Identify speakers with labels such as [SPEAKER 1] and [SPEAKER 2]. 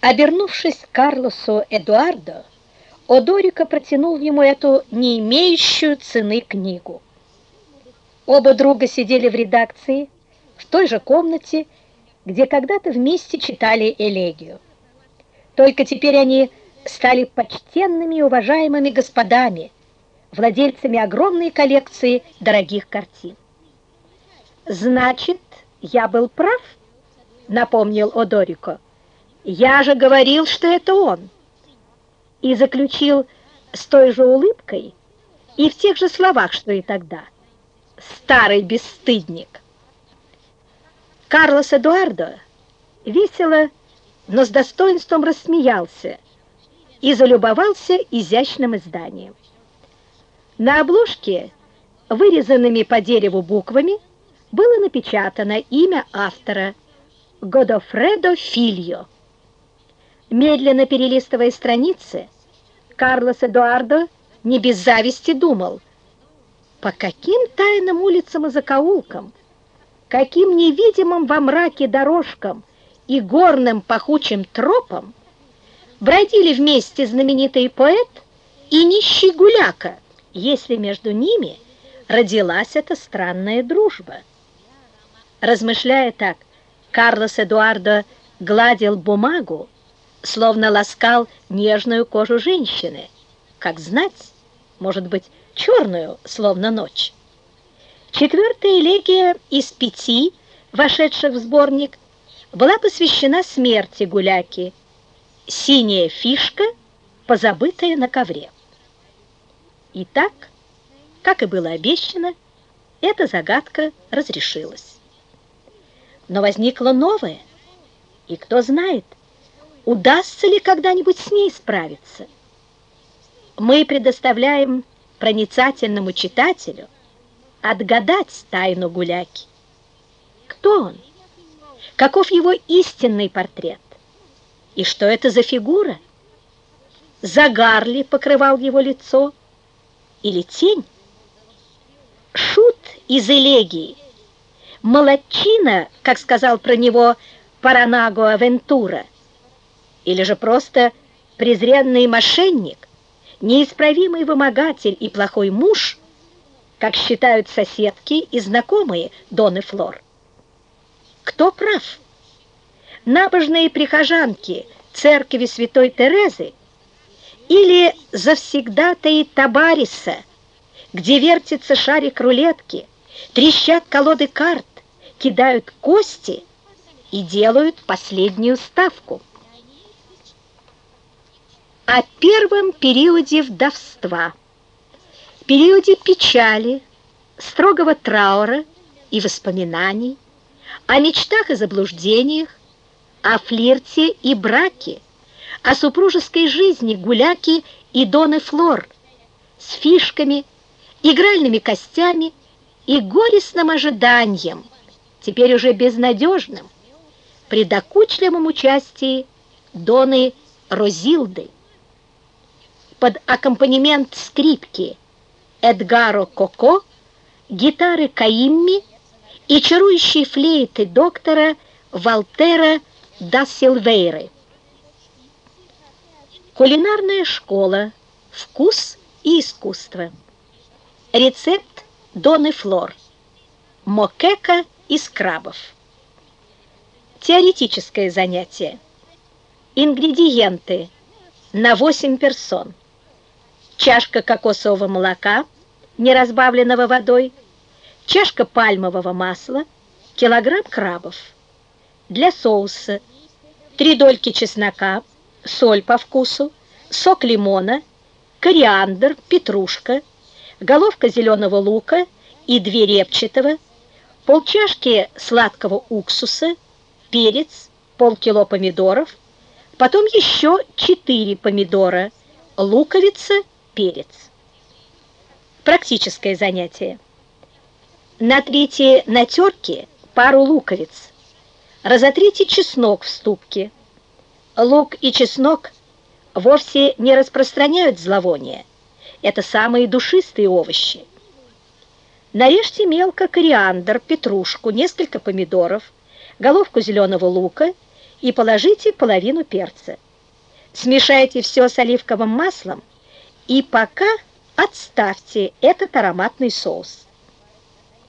[SPEAKER 1] Обернувшись к Карлосу Эдуардо, Одорико протянул ему эту не имеющую цены книгу. Оба друга сидели в редакции, в той же комнате, где когда-то вместе читали элегию. Только теперь они стали почтенными и уважаемыми господами, владельцами огромной коллекции дорогих картин. «Значит, я был прав?» — напомнил Одорико. Я же говорил, что это он. И заключил с той же улыбкой и в тех же словах, что и тогда. Старый бесстыдник. Карлос Эдуардо весело, но с достоинством рассмеялся и залюбовался изящным изданием. На обложке, вырезанными по дереву буквами, было напечатано имя автора Годофредо Фильо. Медленно перелистывая страницы, Карлос Эдуардо не без зависти думал, по каким тайным улицам и закоулкам, каким невидимым во мраке дорожкам и горным пахучим тропам бродили вместе знаменитый поэт и нищий гуляка, если между ними родилась эта странная дружба. Размышляя так, Карлос Эдуардо гладил бумагу, словно ласкал нежную кожу женщины, как знать, может быть, черную, словно ночь. Четвертая элегия из пяти, вошедших в сборник, была посвящена смерти гуляки. Синяя фишка, позабытая на ковре. Итак, как и было обещано, эта загадка разрешилась. Но возникла новая, и кто знает, удастся ли когда-нибудь с ней справиться. Мы предоставляем проницательному читателю отгадать тайну гуляки. Кто он? Каков его истинный портрет? И что это за фигура? Загар ли покрывал его лицо? Или тень? Шут из элегии. Молодчина, как сказал про него Паранаго Авентура, или же просто презренный мошенник, неисправимый вымогатель и плохой муж, как считают соседки и знакомые Доны Флор. Кто прав? Набожные прихожанки церкви Святой Терезы или завсегдатаи Табариса, где вертится шарик рулетки, трещат колоды карт, кидают кости и делают последнюю ставку о первом периоде вдовства, периоде печали, строгого траура и воспоминаний, о мечтах и заблуждениях, о флирте и браке, о супружеской жизни гуляки и Доны Флор с фишками, игральными костями и горестным ожиданием, теперь уже безнадежным, при докучливом участии Доны Розилды под аккомпанемент скрипки Эдгаро Коко, гитары Каимми и чарующие флейты доктора Валтера да Силвейры. Кулинарная школа «Вкус и искусство». Рецепт Доны Флор. Мокека из крабов. Теоретическое занятие. Ингредиенты на 8 персон чашка кокосового молока, не разбавленного водой, чашка пальмового масла, килограмм крабов. Для соуса 3 дольки чеснока, соль по вкусу, сок лимона, кориандр, петрушка, головка зеленого лука и 2 репчатого, полчашки сладкого уксуса, перец, полкило помидоров, потом еще 4 помидора, луковица перец. Практическое занятие. Натрите на терке пару луковиц. Разотрите чеснок в ступке. Лук и чеснок вовсе не распространяют зловоние. Это самые душистые овощи. Нарежьте мелко кориандр, петрушку, несколько помидоров, головку зеленого лука и положите половину перца. Смешайте все с оливковым маслом и пока отставьте этот ароматный соус.